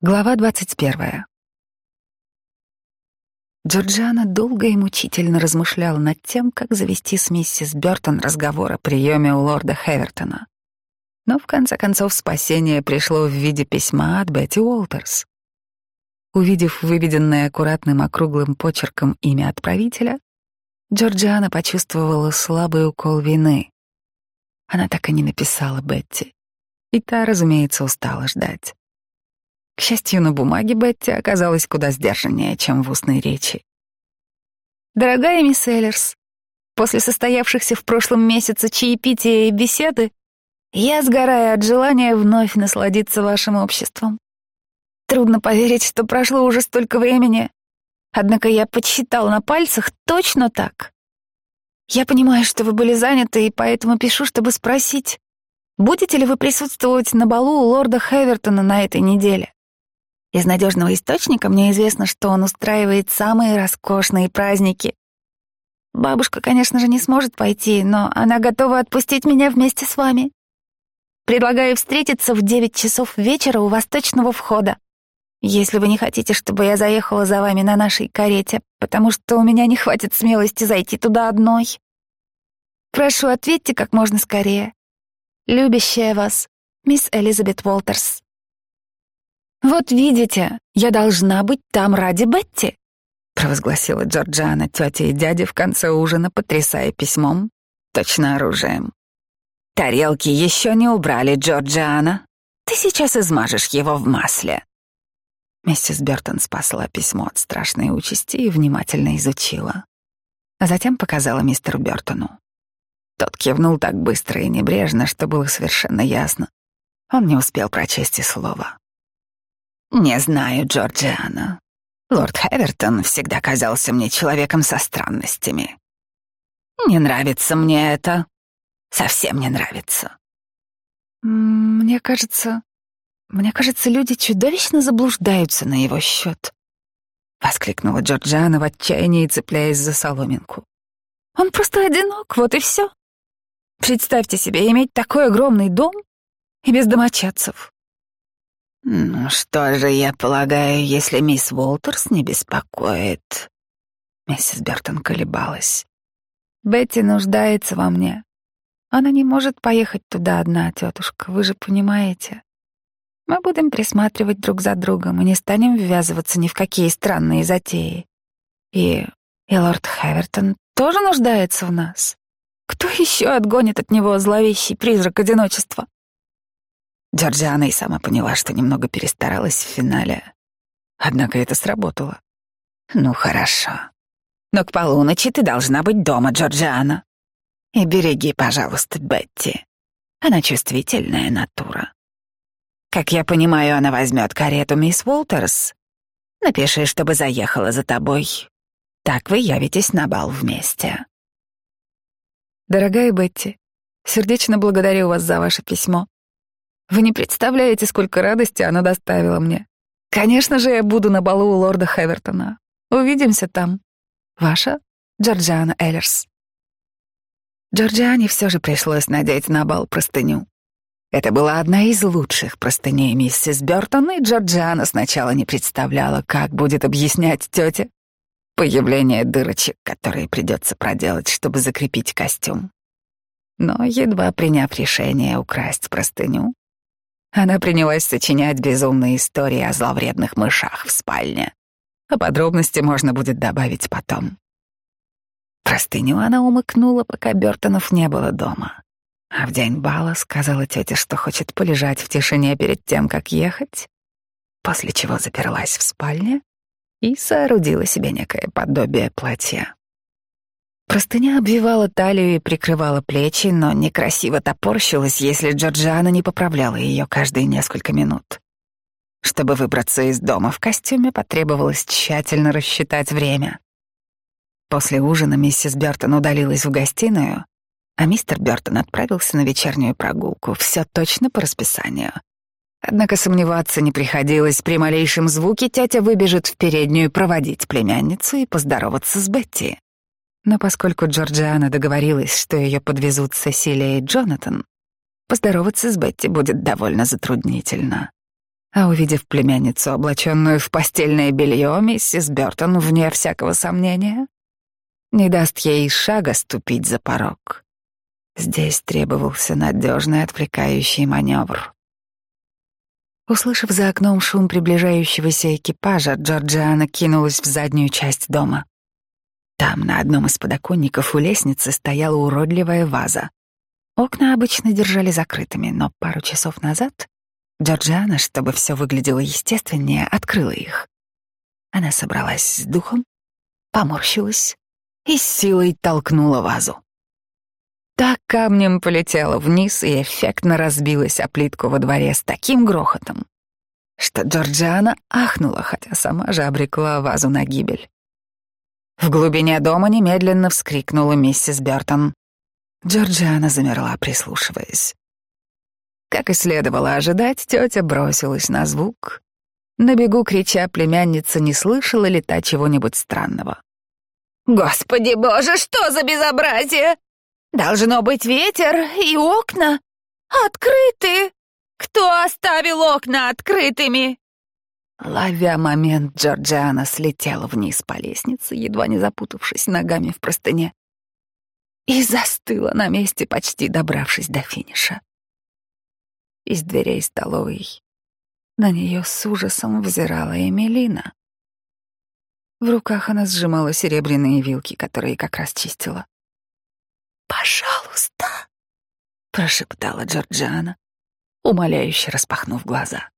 Глава двадцать первая. Джорджиана долго и мучительно размышляла над тем, как завести с миссис Бёртон разговор о приеме у лорда Хевертона. Но в конце концов спасение пришло в виде письма от Бетти Уолтерс. Увидев выведенное аккуратным округлым почерком имя отправителя, Джорджиана почувствовала слабый укол вины. Она так и не написала Бетти. И та, разумеется, устала ждать. К счастью, на бумаге Бетти оказалась куда сдержаннее, чем в устной речи. «Дорогая мисс Эллерс, после состоявшихся в прошлом месяце чаепития и беседы я сгораю от желания вновь насладиться вашим обществом. Трудно поверить, что прошло уже столько времени, однако я подсчитал на пальцах точно так. Я понимаю, что вы были заняты, и поэтому пишу, чтобы спросить, будете ли вы присутствовать на балу у лорда Хевертона на этой неделе? Из надежного источника мне известно, что он устраивает самые роскошные праздники. Бабушка, конечно же, не сможет пойти, но она готова отпустить меня вместе с вами. Предлагаю встретиться в девять часов вечера у восточного входа. Если вы не хотите, чтобы я заехала за вами на нашей карете, потому что у меня не хватит смелости зайти туда одной. Прошу, ответьте как можно скорее. Любящая вас, мисс Элизабет Уолтерс. «Вот видите, я должна быть там ради Бетти», — провозгласила Джорджиана тетя и дядя в конце ужина, потрясая письмом, точно оружием. «Тарелки еще не убрали, Джорджиана. Ты сейчас измажешь его в масле». Миссис Бертон спасла письмо от страшной участи и внимательно изучила. А затем показала мистеру Бертону. Тот кивнул так быстро и небрежно, что было совершенно ясно. Он не успел прочесть и слова. «Не знаю, Джорджиана. Лорд Хевертон всегда казался мне человеком со странностями. Не нравится мне это. Совсем не нравится». «Мне кажется... Мне кажется, люди чудовищно заблуждаются на его счет», — воскликнула Джорджиана в отчаянии, цепляясь за соломинку. «Он просто одинок, вот и все. Представьте себе иметь такой огромный дом и без домочадцев. «Ну что же, я полагаю, если мисс Уолтерс не беспокоит...» Миссис Бертон колебалась. «Бетти нуждается во мне. Она не может поехать туда одна, тетушка, вы же понимаете. Мы будем присматривать друг за другом и не станем ввязываться ни в какие странные затеи. И, и лорд Хевертон тоже нуждается в нас. Кто еще отгонит от него зловещий призрак одиночества?» Джорджиана и сама поняла, что немного перестаралась в финале. Однако это сработало. «Ну, хорошо. Но к полуночи ты должна быть дома, Джорджиана. И береги, пожалуйста, Бетти. Она чувствительная натура. Как я понимаю, она возьмет карету мисс Уолтерс. Напиши, чтобы заехала за тобой. Так вы явитесь на бал вместе». «Дорогая Бетти, сердечно благодарю вас за ваше письмо. Вы не представляете, сколько радости она доставила мне. Конечно же, я буду на балу у лорда Хевертона. Увидимся там. Ваша Джорджиана Эллерс. Джорджиане все же пришлось надеть на бал простыню. Это была одна из лучших простыней миссис Бёртон, и Джорджиана сначала не представляла, как будет объяснять тете появление дырочек, которые придется проделать, чтобы закрепить костюм. Но, едва приняв решение украсть простыню, она принялась сочинять безумные истории о зловредных мышах в спальне. А подробности можно будет добавить потом. Простыню она умыкнула, пока Бертонов не было дома. А в день бала сказала тете, что хочет полежать в тишине перед тем, как ехать, после чего заперлась в спальне и соорудила себе некое подобие платья. Простыня обвивала талию и прикрывала плечи, но некрасиво топорщилась, если Джорджиана не поправляла ее каждые несколько минут. Чтобы выбраться из дома в костюме, потребовалось тщательно рассчитать время. После ужина миссис Бёртон удалилась в гостиную, а мистер Бёртон отправился на вечернюю прогулку, все точно по расписанию. Однако сомневаться не приходилось, при малейшем звуке тетя выбежит в переднюю проводить племянницу и поздороваться с Бетти. Но поскольку Джорджиана договорилась, что ее подвезут Сесилия и Джонатан, поздороваться с Бетти будет довольно затруднительно. А увидев племянницу, облаченную в постельное белье, миссис Бертон, вне всякого сомнения, не даст ей шага ступить за порог. Здесь требовался надежный отвлекающий маневр. Услышав за окном шум приближающегося экипажа, Джорджиана кинулась в заднюю часть дома. Там, на одном из подоконников у лестницы, стояла уродливая ваза. Окна обычно держали закрытыми, но пару часов назад Джорджиана, чтобы все выглядело естественнее, открыла их. Она собралась с духом, поморщилась и с силой толкнула вазу. Так камнем полетела вниз и эффектно разбилась о плитку во дворе с таким грохотом, что Джорджиана ахнула, хотя сама же обрекла вазу на гибель. В глубине дома немедленно вскрикнула миссис Бертон. Джорджиана замерла, прислушиваясь. Как и следовало ожидать, тетя бросилась на звук. На бегу крича, племянница не слышала ли та чего-нибудь странного. «Господи боже, что за безобразие! Должно быть ветер и окна открыты! Кто оставил окна открытыми?» Ловя момент, Джорджиана слетела вниз по лестнице, едва не запутавшись ногами в простыне, и застыла на месте, почти добравшись до финиша. Из дверей столовой на нее с ужасом взирала Эмилина. В руках она сжимала серебряные вилки, которые как раз чистила. «Пожалуйста!» — прошептала Джорджиана, умоляюще распахнув глаза.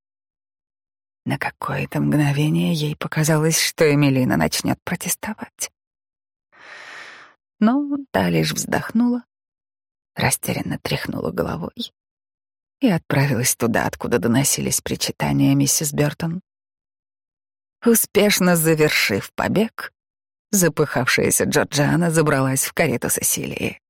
На какое-то мгновение ей показалось, что Эмилина начнет протестовать. Но та лишь вздохнула, растерянно тряхнула головой и отправилась туда, откуда доносились причитания миссис Бертон. Успешно завершив побег, запыхавшаяся Джорджиана забралась в карету Сесилии.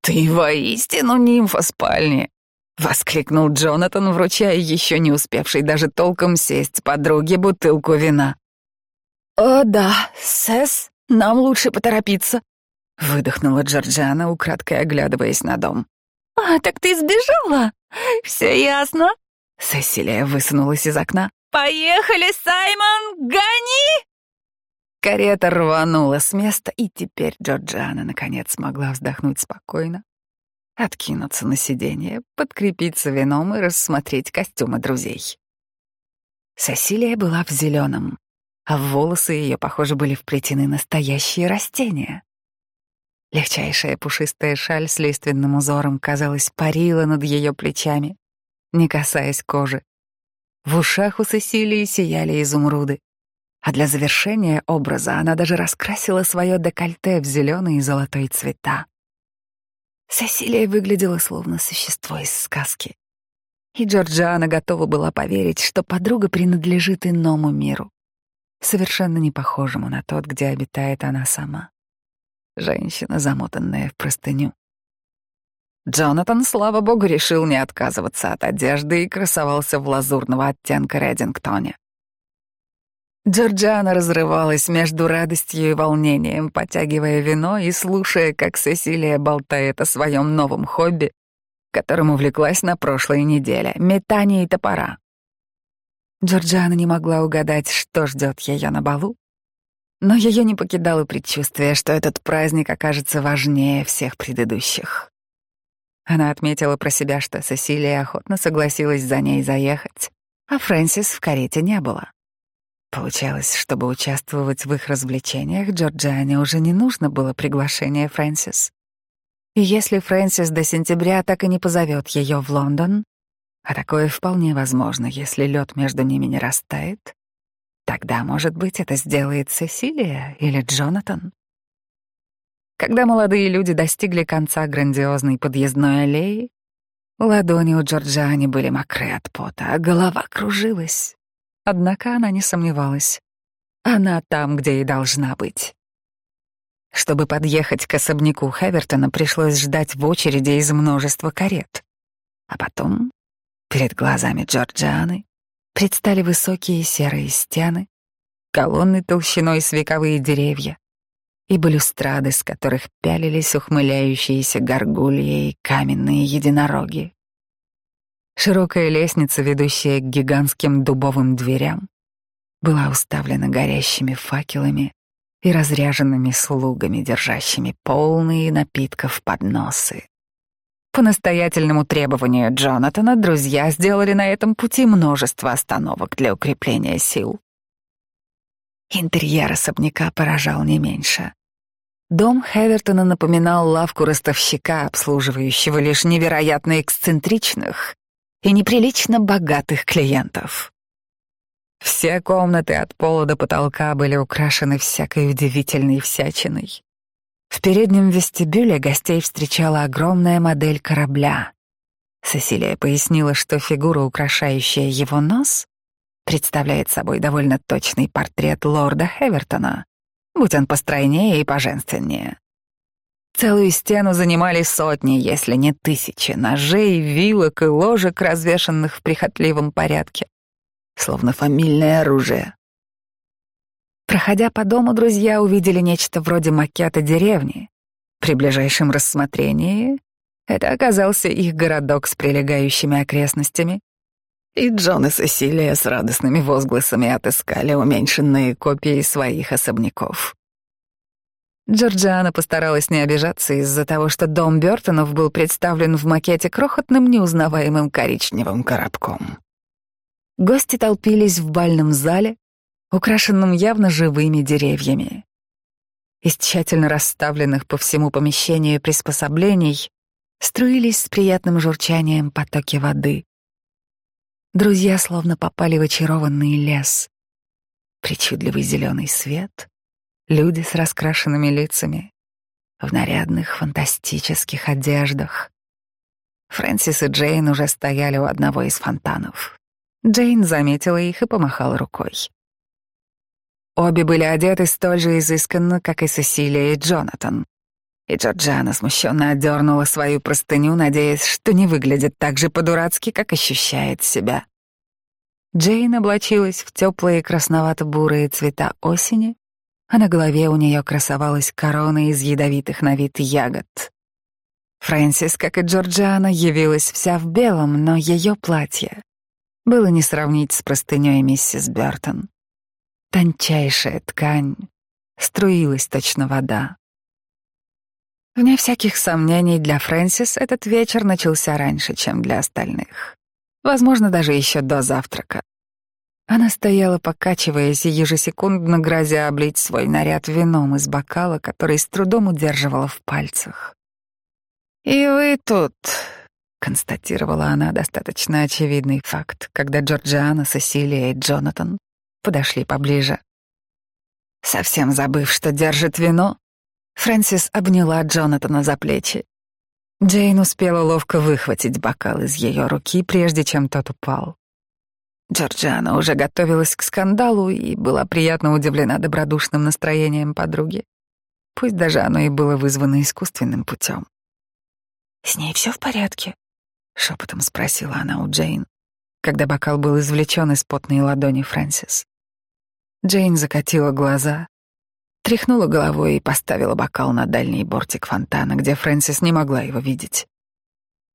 «Ты воистину нимфа спальни!» — воскликнул Джонатан, вручая еще не успевшей даже толком сесть подруге бутылку вина. «О да, Сес, нам лучше поторопиться», — выдохнула Джорджиана, украдкой оглядываясь на дом. «А, так ты сбежала? Все ясно?» Сесилия высунулась из окна. «Поехали, Саймон, гони!» Карета рванула с места, и теперь Джорджиана наконец смогла вздохнуть спокойно, откинуться на сиденье, подкрепиться вином и рассмотреть костюмы друзей. Сесилия была в зеленом, а волосы ее, похоже, были вплетены настоящие растения. Легчайшая пушистая шаль с лиственным узором, казалось, парила над ее плечами, не касаясь кожи. В ушах у Сесилии сияли изумруды, а для завершения образа она даже раскрасила свое декольте в зеленый и золотой цвета. Сесилия выглядела словно существо из сказки. И Джорджиана готова была поверить, что подруга принадлежит иному миру, совершенно не похожему на тот, где обитает она сама. Женщина, замотанная в простыню. Джонатан, слава богу, решил не отказываться от одежды и красовался в лазурного оттенка Редингтоне. Джорджиана разрывалась между радостью и волнением, потягивая вино и слушая, как Сесилия болтает о своем новом хобби, которым увлеклась на прошлой неделе — метание топора. Джорджиана не могла угадать, что ждет ее на балу, но ее не покидало предчувствие, что этот праздник окажется важнее всех предыдущих. Она отметила про себя, что Сесилия охотно согласилась за ней заехать, а Фрэнсис в карете не было. Получалось, чтобы участвовать в их развлечениях, Джорджиане уже не нужно было приглашение Фрэнсис. И если Фрэнсис до сентября так и не позовет ее в Лондон, а такое вполне возможно, если лед между ними не растает, тогда, может быть, это сделает Сесилия или Джонатан. Когда молодые люди достигли конца грандиозной подъездной аллеи, ладони у Джорджиани были мокры от пота, а голова кружилась. Однако она не сомневалась. Она там, где и должна быть. Чтобы подъехать к особняку Хевертона, пришлось ждать в очереди из множества карет. А потом перед глазами Джорджианы предстали высокие серые стены, колонны толщиной с вековые деревья и балюстрады, с которых пялились ухмыляющиеся горгульи и каменные единороги. Широкая лестница, ведущая к гигантским дубовым дверям, была уставлена горящими факелами и разряженными слугами, держащими полные напитков подносы. По настоятельному требованию Джонатана друзья сделали на этом пути множество остановок для укрепления сил. Интерьер особняка поражал не меньше. Дом Хевертона напоминал лавку ростовщика, обслуживающего лишь невероятно эксцентричных и неприлично богатых клиентов. Все комнаты от пола до потолка были украшены всякой удивительной всячиной. В переднем вестибюле гостей встречала огромная модель корабля. Сесилия пояснила, что фигура, украшающая его нос, представляет собой довольно точный портрет лорда Хевертона, будь он постройнее и поженственнее. Целую стену занимали сотни, если не тысячи, ножей, вилок и ложек, развешанных в прихотливом порядке словно фамильное оружие. Проходя по дому, друзья увидели нечто вроде макета деревни. При ближайшем рассмотрении это оказался их городок с прилегающими окрестностями. И Джон и Сесилия с радостными возгласами отыскали уменьшенные копии своих особняков. Джорджиана постаралась не обижаться из-за того, что дом Бёртонов был представлен в макете крохотным неузнаваемым коричневым коробком. Гости толпились в бальном зале, украшенном явно живыми деревьями. Из тщательно расставленных по всему помещению приспособлений струились с приятным журчанием потоки воды. Друзья словно попали в очарованный лес. Причудливый зеленый свет, люди с раскрашенными лицами, в нарядных фантастических одеждах. Фрэнсис и Джейн уже стояли у одного из фонтанов. Джейн заметила их и помахала рукой. Обе были одеты столь же изысканно, как и Сесилия и Джонатан. И Джорджана смущенно отдернула свою простыню, надеясь, что не выглядит так же по-дурацки, как ощущает себя. Джейн облачилась в теплые красновато-бурые цвета осени, а на голове у нее красовалась корона из ядовитых на вид ягод. Фрэнсис, как и Джорджиана, явилась вся в белом, но ее платье было не сравнить с простыней миссис Бертон. Тончайшая ткань, струилась точно вода. Вне всяких сомнений для Фрэнсис этот вечер начался раньше, чем для остальных. Возможно, даже еще до завтрака. Она стояла, покачиваясь и ежесекундно грозя облить свой наряд вином из бокала, который с трудом удерживала в пальцах. «И вы тут», констатировала она достаточно очевидный факт, когда Джорджиана, Сесилия и Джонатан подошли поближе. Совсем забыв, что держит вино, Фрэнсис обняла Джонатана за плечи. Джейн успела ловко выхватить бокал из ее руки, прежде чем тот упал. Джорджиана уже готовилась к скандалу и была приятно удивлена добродушным настроением подруги. Пусть даже оно и было вызвано искусственным путем. «С ней все в порядке?» — шепотом спросила она у Джейн, когда бокал был извлечен из потной ладони Фрэнсис. Джейн закатила глаза, тряхнула головой и поставила бокал на дальний бортик фонтана, где Фрэнсис не могла его видеть.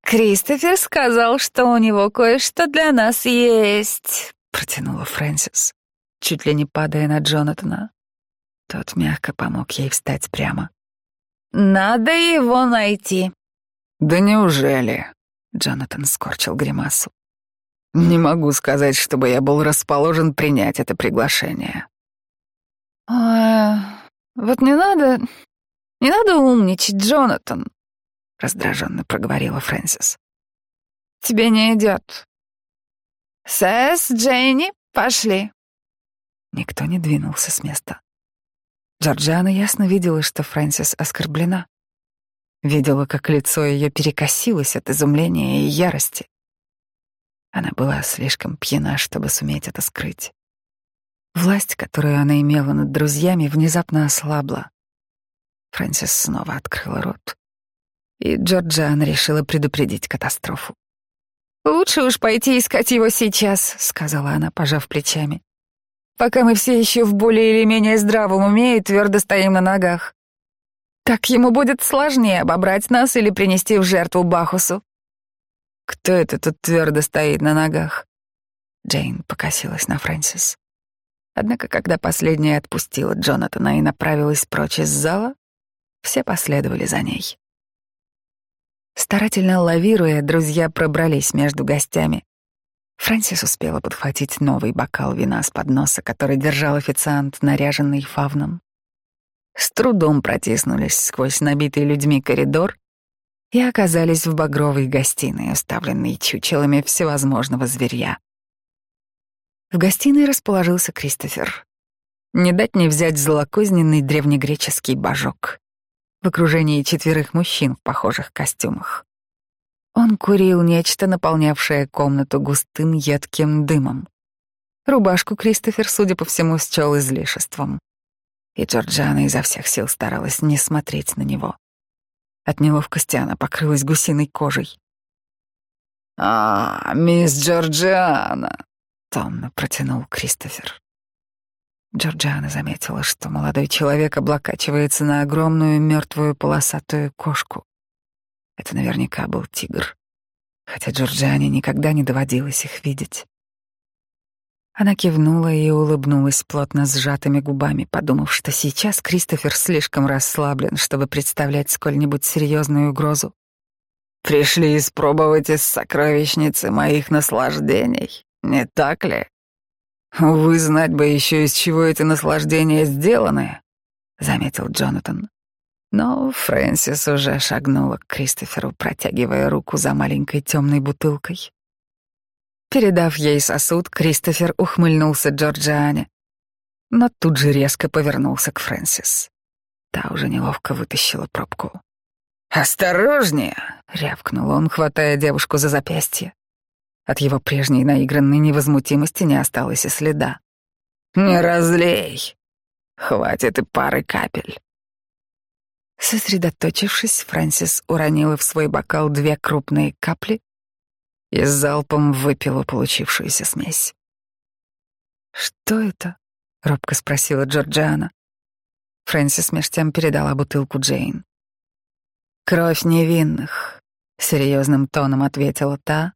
«Кристофер сказал, что у него кое-что для нас есть», — протянула Фрэнсис, чуть ли не падая на Джонатана. Тот мягко помог ей встать прямо. «Надо его найти». «Да неужели?» Джонатан скорчил гримасу. «Не могу сказать, чтобы я был расположен принять это приглашение». «А, вот не надо... Не надо умничать, Джонатан», — раздраженно проговорила Фрэнсис. «Тебе не идет. Сэс, Джейни, пошли». Никто не двинулся с места. Джорджиана ясно видела, что Фрэнсис оскорблена. Видела, как лицо ее перекосилось от изумления и ярости. Она была слишком пьяна, чтобы суметь это скрыть. Власть, которую она имела над друзьями, внезапно ослабла. Фрэнсис снова открыла рот. И Джорджиана решила предупредить катастрофу. «Лучше уж пойти искать его сейчас», — сказала она, пожав плечами. «Пока мы все еще в более или менее здравом уме и твердо стоим на ногах. Так ему будет сложнее обобрать нас или принести в жертву Бахусу. Кто это тут твердо стоит на ногах? Джейн покосилась на Фрэнсис. Однако, когда последняя отпустила Джонатана и направилась прочь из зала, все последовали за ней. Старательно лавируя, друзья пробрались между гостями. Фрэнсис успела подхватить новый бокал вина с подноса, который держал официант, наряженный фавном. С трудом протиснулись сквозь набитый людьми коридор и оказались в багровой гостиной, уставленной чучелами всевозможного зверья. В гостиной расположился Кристофер. Не дать не взять злокозненный древнегреческий божок в окружении четверых мужчин в похожих костюмах. Он курил нечто, наполнявшее комнату густым едким дымом. Рубашку Кристофер, судя по всему, счел излишеством. И Джорджана изо всех сил старалась не смотреть на него. От неловкости она покрылась гусиной кожей. «А, мисс Джорджиана!» — томно протянул Кристофер. Джорджиана заметила, что молодой человек облокачивается на огромную мертвую полосатую кошку. Это наверняка был тигр, хотя Джорджиане никогда не доводилось их видеть. Она кивнула и улыбнулась плотно сжатыми губами, подумав, что сейчас Кристофер слишком расслаблен, чтобы представлять сколь-нибудь серьезную угрозу. «Пришли испробовать из сокровищницы моих наслаждений, не так ли?» «Вы знать бы еще, из чего эти наслаждения сделаны», — заметил Джонатан. Но Фрэнсис уже шагнула к Кристоферу, протягивая руку за маленькой темной бутылкой. Передав ей сосуд, Кристофер ухмыльнулся Джорджиане, но тут же резко повернулся к Фрэнсис. Та уже неловко вытащила пробку. «Осторожнее!» — рявкнул он, хватая девушку за запястье. От его прежней наигранной невозмутимости не осталось и следа. «Не разлей! Хватит и пары капель!» Сосредоточившись, Фрэнсис уронила в свой бокал две крупные капли и залпом выпила получившуюся смесь. «Что это?» — робко спросила Джорджиана. Фрэнсис меж тем передала бутылку Джейн. «Кровь невинных», — серьезным тоном ответила та,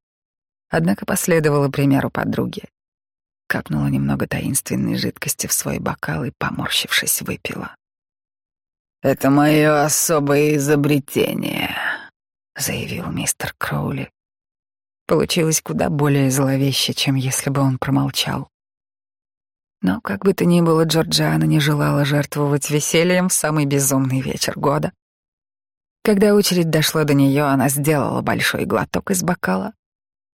однако последовала примеру подруги. Капнула немного таинственной жидкости в свой бокал и, поморщившись, выпила. «Это мое особое изобретение», — заявил мистер Кроули. Получилось куда более зловеще, чем если бы он промолчал. Но, как бы то ни было, Джорджиана не желала жертвовать весельем в самый безумный вечер года. Когда очередь дошла до нее, она сделала большой глоток из бокала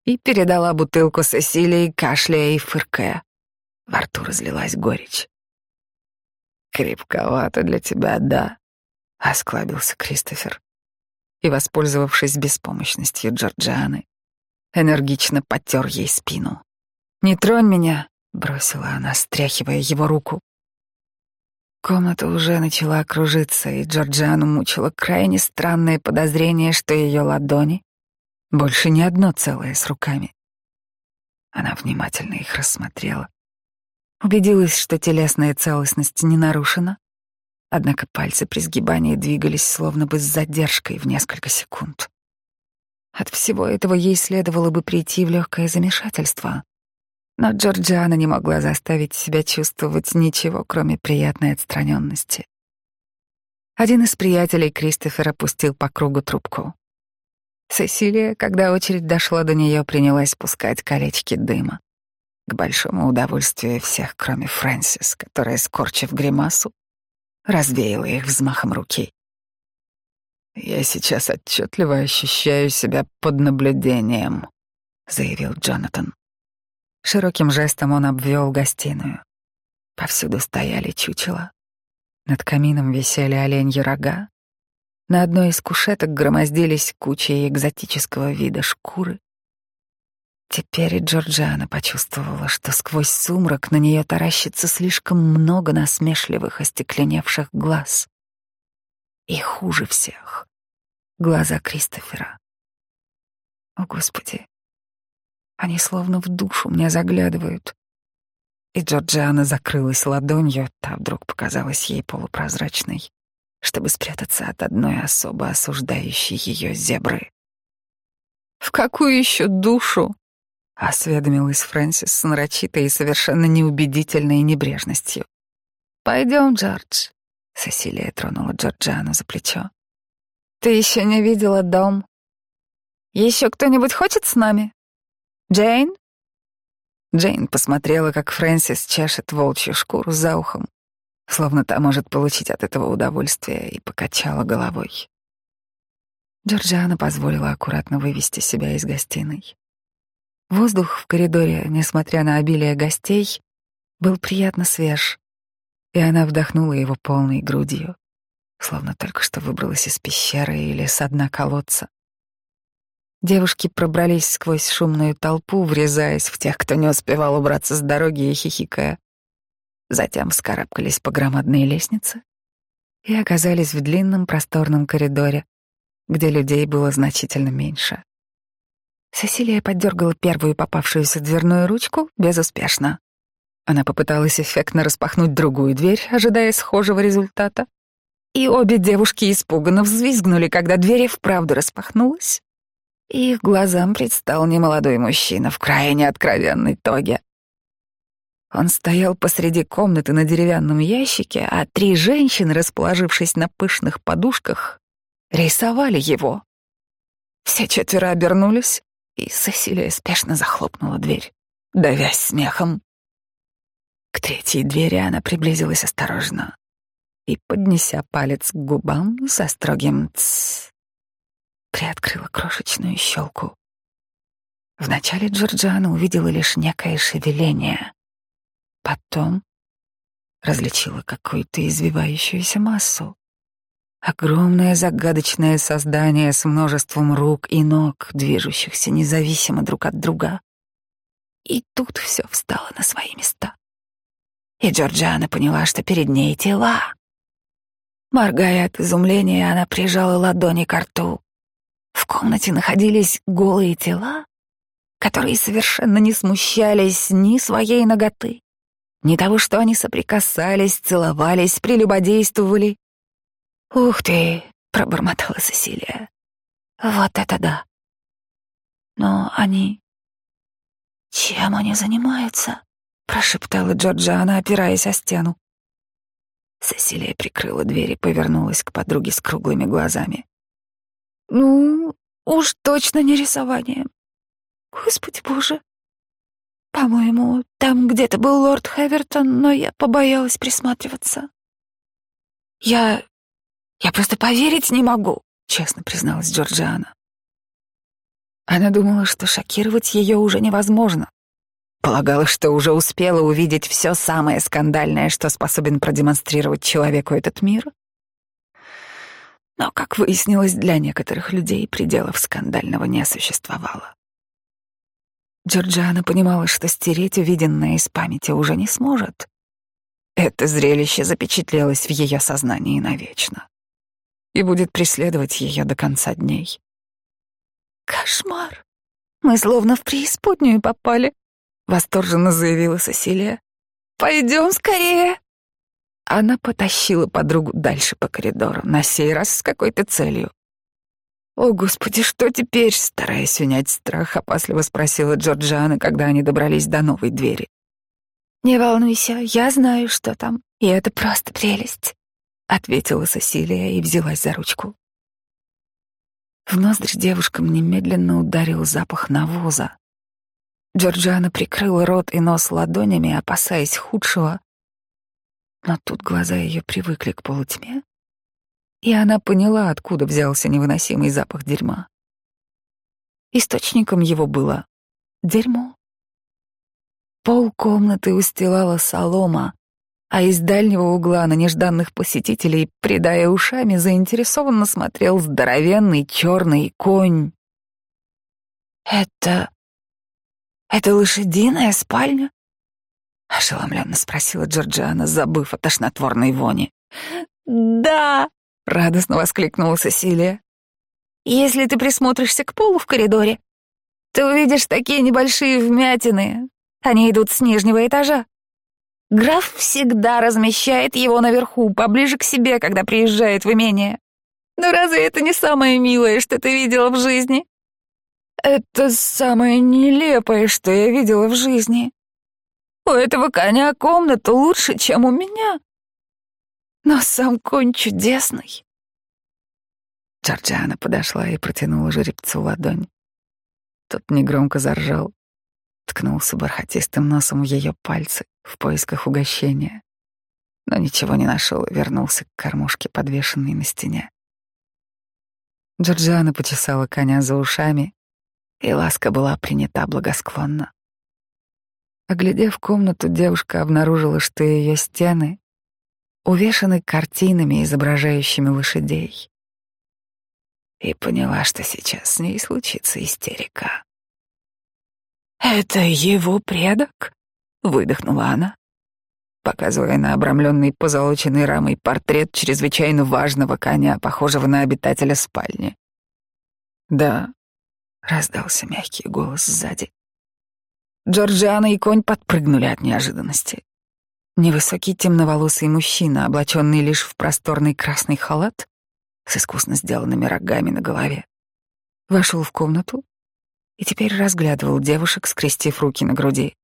и передала бутылку Сесилии, кашляя и фыркая. Во рту разлилась горечь. «Крепковато для тебя, да?» — осклабился Кристофер. И, воспользовавшись беспомощностью Джорджианы, энергично потер ей спину. «Не тронь меня!» — бросила она, стряхивая его руку. Комната уже начала кружиться, и Джорджиану мучило крайне странное подозрение, что ее ладони больше не одно целое с руками. Она внимательно их рассмотрела, убедилась, что телесная целостность не нарушена, однако пальцы при сгибании двигались словно бы с задержкой в несколько секунд. От всего этого ей следовало бы прийти в легкое замешательство. Но Джорджиана не могла заставить себя чувствовать ничего, кроме приятной отстраненности. Один из приятелей Кристофера пустил по кругу трубку. Сесилия, когда очередь дошла до нее, принялась пускать колечки дыма. К большому удовольствию всех, кроме Фрэнсис, которая, скорчив гримасу, развеяла их взмахом руки. «Я сейчас отчетливо ощущаю себя под наблюдением», — заявил Джонатан. Широким жестом он обвел гостиную. Повсюду стояли чучела. Над камином висели оленьи рога. На одной из кушеток громоздились кучи экзотического вида шкуры. Теперь и Джорджиана почувствовала, что сквозь сумрак на нее таращится слишком много насмешливых остекленевших глаз. И хуже всех — глаза Кристофера. О, Господи, они словно в душу мне заглядывают. И Джорджиана закрылась ладонью, та вдруг показалась ей полупрозрачной, чтобы спрятаться от одной особо осуждающей ее зебры. В какую еще душу? Осведомилась Фрэнсис с нарочитой и совершенно неубедительной небрежностью. Пойдем, Джордж. Сесилия тронула Джорджану за плечо. Ты еще не видела дом? Еще кто-нибудь хочет с нами? Джейн? Джейн посмотрела, как Фрэнсис чешет волчью шкуру за ухом, словно та может получить от этого удовольствие, и покачала головой. Джорджиана позволила аккуратно вывести себя из гостиной. Воздух в коридоре, несмотря на обилие гостей, был приятно свеж, и она вдохнула его полной грудью, словно только что выбралась из пещеры или с дна колодца. Девушки пробрались сквозь шумную толпу, врезаясь в тех, кто не успевал убраться с дороги и хихикая. Затем вскарабкались по громадной лестнице и оказались в длинном просторном коридоре, где людей было значительно меньше. Сесилия поддергала первую попавшуюся дверную ручку безуспешно. Она попыталась эффектно распахнуть другую дверь, ожидая схожего результата. И обе девушки испуганно взвизгнули, когда дверь и вправду распахнулась. И их глазам предстал немолодой мужчина в крайне откровенной тоге. Он стоял посреди комнаты на деревянном ящике, а три женщины, расположившись на пышных подушках, рисовали его. Все четверо обернулись, и Сесилия спешно захлопнула дверь, давясь смехом. К третьей двери она приблизилась осторожно и, поднеся палец к губам со строгим «ц», приоткрыла крошечную щелку. Вначале Джорджиана увидела лишь некое шевеление. Потом различила какую-то извивающуюся массу. Огромное загадочное создание с множеством рук и ног, движущихся независимо друг от друга. И тут все встало на свои места. И Джорджиана поняла, что перед ней тела. Моргая от изумления, она прижала ладони к рту. В комнате находились голые тела, которые совершенно не смущались ни своей ноготы, ни того, что они соприкасались, целовались, прелюбодействовали. «Ух ты!» — пробормотала Сесилия. «Вот это да!» «Но они...» «Чем они занимаются?» — прошептала Джорджиана, опираясь о стену. Сесилия прикрыла дверь и повернулась к подруге с круглыми глазами. Ну, уж точно не рисование. Господи боже. По-моему, там где-то был лорд Хевертон, но я побоялась присматриваться. Я... я просто поверить не могу, честно призналась Джорджиана. Она думала, что шокировать ее уже невозможно. Полагала, что уже успела увидеть все самое скандальное, что способен продемонстрировать человеку этот мир, но, как выяснилось, для некоторых людей пределов скандального не существовало. Джорджиана понимала, что стереть увиденное из памяти уже не сможет. Это зрелище запечатлелось в ее сознании навечно и будет преследовать ее до конца дней. «Кошмар! Мы словно в преисподнюю попали», — восторженно заявила Сесилия. «Пойдем скорее!» Она потащила подругу дальше по коридору, на сей раз с какой-то целью. «О, Господи, что теперь?» — стараясь унять страх, опасливо спросила Джорджиана, когда они добрались до новой двери. «Не волнуйся, я знаю, что там, и это просто прелесть», — ответила Сесилия и взялась за ручку. В ноздри девушкам немедленно ударил запах навоза. Джорджиана прикрыла рот и нос ладонями, опасаясь худшего, но тут глаза ее привыкли к полутьме, и она поняла, откуда взялся невыносимый запах дерьма. Источником его было дерьмо. Пол комнаты устилала солома, а из дальнего угла на нежданных посетителей, придая ушами, заинтересованно смотрел здоровенный черный конь. «Это... это лошадиная спальня?» — ошеломленно спросила Джорджиана, забыв о тошнотворной вони. «Да!» — радостно воскликнула Сесилия. «Если ты присмотришься к полу в коридоре, ты увидишь такие небольшие вмятины. Они идут с нижнего этажа. Граф всегда размещает его наверху, поближе к себе, когда приезжает в имение. Но разве это не самое милое, что ты видела в жизни?» Это самое нелепое, что я видела в жизни. У этого коня комната лучше, чем у меня. Но сам конь чудесный. Джорджиана подошла и протянула жеребцу ладонь. Тот негромко заржал, ткнулся бархатистым носом в ее пальцы в поисках угощения, но ничего не нашел и вернулся к кормушке, подвешенной на стене. Джорджиана почесала коня за ушами, и ласка была принята благосклонно. Оглядев комнату, девушка обнаружила, что ее стены увешаны картинами, изображающими лошадей. И поняла, что сейчас с ней случится истерика. «Это его предок?» — выдохнула она, показывая на обрамленный позолоченной рамой портрет чрезвычайно важного коня, похожего на обитателя спальни. «Да», — раздался мягкий голос сзади. Джорджиана и конь подпрыгнули от неожиданности. Невысокий темноволосый мужчина, облаченный лишь в просторный красный халат, с искусно сделанными рогами на голове, вошел в комнату и теперь разглядывал девушек, скрестив руки на груди.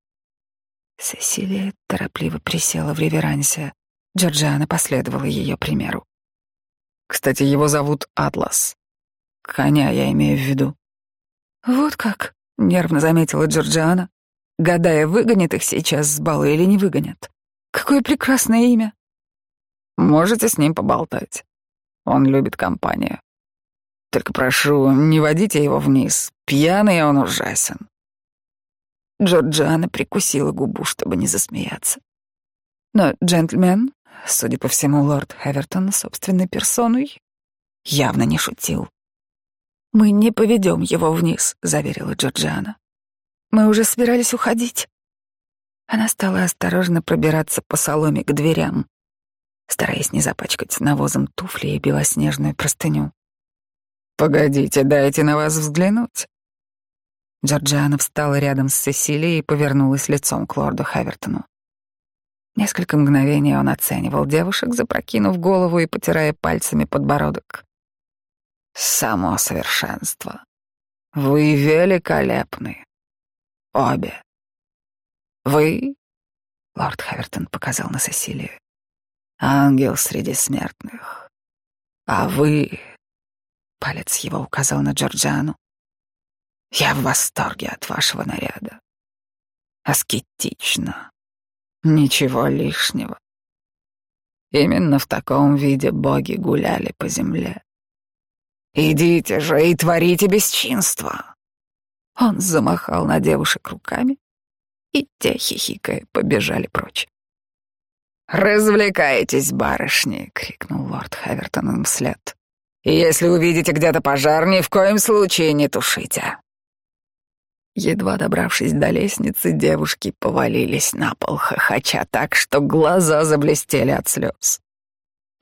Сесилия торопливо присела в реверансе. Джорджиана последовала ее примеру. «Кстати, его зовут Атлас. Коня я имею в виду». «Вот как», — нервно заметила Джорджиана, гадая, выгонят их сейчас с бала или не выгонят. «Какое прекрасное имя!» «Можете с ним поболтать. Он любит компанию. Только прошу, не водите его вниз. Пьяный он ужасен. Джорджиана прикусила губу, чтобы не засмеяться. Но джентльмен, судя по всему, лорд Хевертон собственной персоной, явно не шутил. «Мы не поведем его вниз», — заверила Джорджиана. «Мы уже собирались уходить». Она стала осторожно пробираться по соломе к дверям, стараясь не запачкать навозом туфли и белоснежную простыню. «Погодите, дайте на вас взглянуть». Джорджиана встала рядом с Сесилией и повернулась лицом к лорду Хавертону. Несколько мгновений он оценивал девушек, запрокинув голову и потирая пальцами подбородок. «Само совершенство. Вы великолепны. Обе. Вы...» — лорд Хавертон показал на Сесилию ангел среди смертных. А вы, палец его указал на Джорджану, я в восторге от вашего наряда. Аскетично, ничего лишнего. Именно в таком виде боги гуляли по земле. Идите же и творите бесчинство. Он замахал на девушек руками, и те, хихикая, побежали прочь. «Развлекайтесь, барышни!» — крикнул лорд Хавертон им вслед. «Если увидите где-то пожар, ни в коем случае не тушите!» Едва добравшись до лестницы, девушки повалились на пол, хохоча так, что глаза заблестели от слез.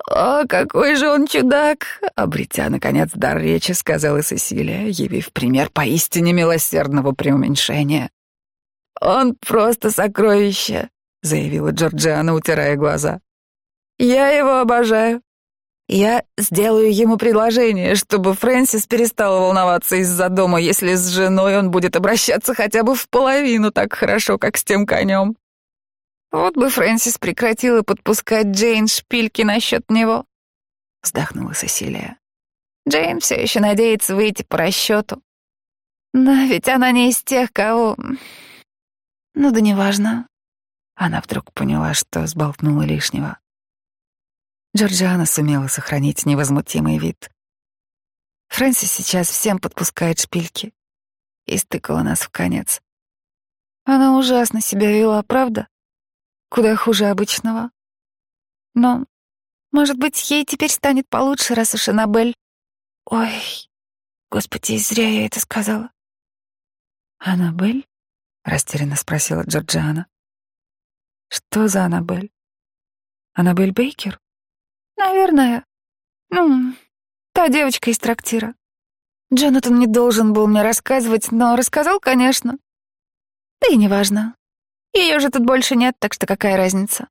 «О, какой же он чудак!» — обретя, наконец, дар речи, сказала Сесилия, явив пример поистине милосердного преуменьшения. «Он просто сокровище!» заявила Джорджиана, утирая глаза. «Я его обожаю. Я сделаю ему предложение, чтобы Фрэнсис перестал волноваться из-за дома, если с женой он будет обращаться хотя бы в половину так хорошо, как с тем конем. Вот бы Фрэнсис прекратила подпускать Джейн шпильки насчет него», — вздохнула Сесилия. «Джейн все еще надеется выйти по расчету. Но ведь она не из тех, кого... Ну да неважно. Она вдруг поняла, что сболтнула лишнего. Джорджиана сумела сохранить невозмутимый вид. Фрэнсис сейчас всем подпускает шпильки. И стыкала нас в конец. Она ужасно себя вела, правда? Куда хуже обычного. Но, может быть, ей теперь станет получше, раз уж Аннабель... Ой, господи, зря я это сказала. «Аннабель?» — растерянно спросила Джорджиана. Что за Аннабель? Аннабель Бейкер? Наверное. Ну, та девочка из трактира. Джонатан не должен был мне рассказывать, но рассказал, конечно. Да и неважно. Ее же тут больше нет, так что какая разница?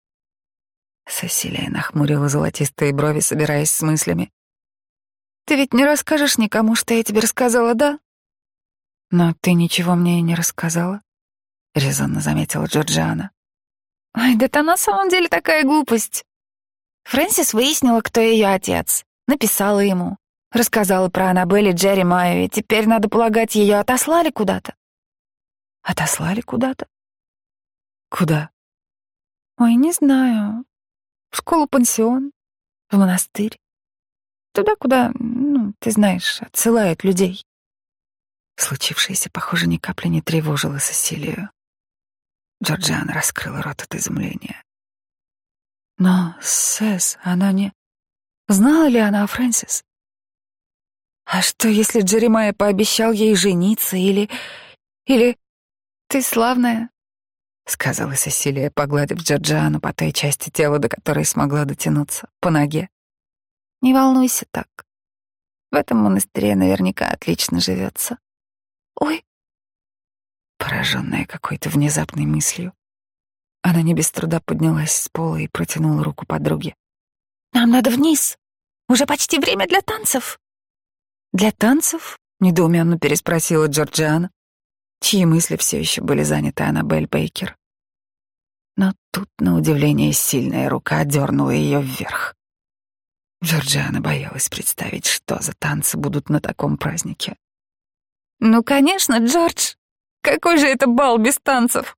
Сесилия нахмурила золотистые брови, собираясь с мыслями. «Ты ведь не расскажешь никому, что я тебе рассказала, да?» «Но ты ничего мне и не рассказала?» — резонно заметила Джорджиана. «Ой, да это на самом деле такая глупость. Фрэнсис выяснила, кто ее отец, написала ему, рассказала про Аннабель и Джерри Майю, и теперь, надо полагать, ее отослали куда-то». «Отослали куда-то?» «Куда?» «Ой, не знаю. В школу-пансион, в монастырь. Туда, куда, ну, ты знаешь, отсылают людей». Случившееся, похоже, ни капли не тревожило Сесилию. Джорджиана раскрыла рот от изумления. Но Сэс, она не... Знала ли она о Фрэнсис? А что, если Джеремайя пообещал ей жениться или... Или... Ты славная, — сказала Сесилия, погладив Джорджиану по той части тела, до которой смогла дотянуться, по ноге. «Не волнуйся так. В этом монастыре наверняка отлично живется. Ой!» Пораженная какой-то внезапной мыслью, она не без труда поднялась с пола и протянула руку подруге. «Нам надо вниз. Уже почти время для танцев». «Для танцев?» — недоуменно переспросила Джорджиана, чьи мысли все еще были заняты Аннабель Бейкер. Но тут, на удивление, сильная рука дернула ее вверх. Джорджиана боялась представить, что за танцы будут на таком празднике. «Ну, конечно, Джордж! Какой же это бал без танцев?»